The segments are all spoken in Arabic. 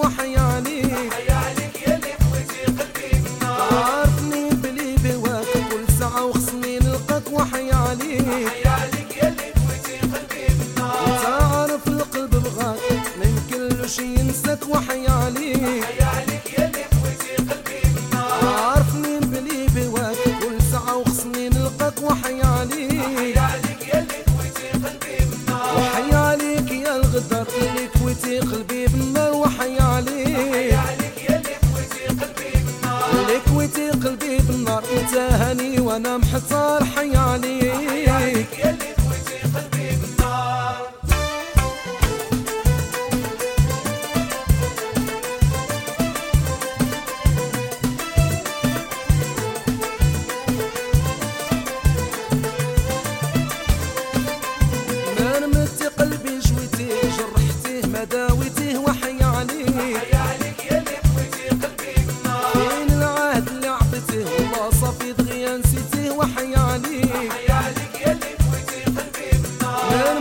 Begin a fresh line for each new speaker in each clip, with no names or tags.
وحيالي حرقتي قلبي بالنار
تهاني وأنا محتار. في دغيا نسيتيه وحي عليك
عليك يلي بويتي قلبي بالنار
غير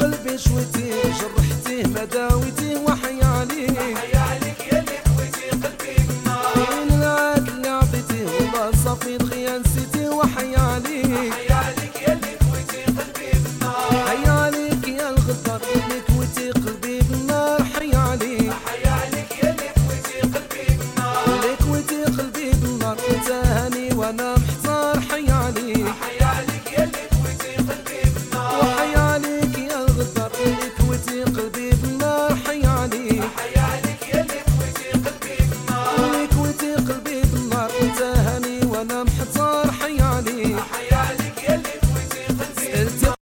قلبي شويتيه جرحتيه ما داويتيه وحي
يلي بويتي قلبي بالنار
فين العاد اللي عطيتيه؟ صافي دغيا نسيتيه وحي عليك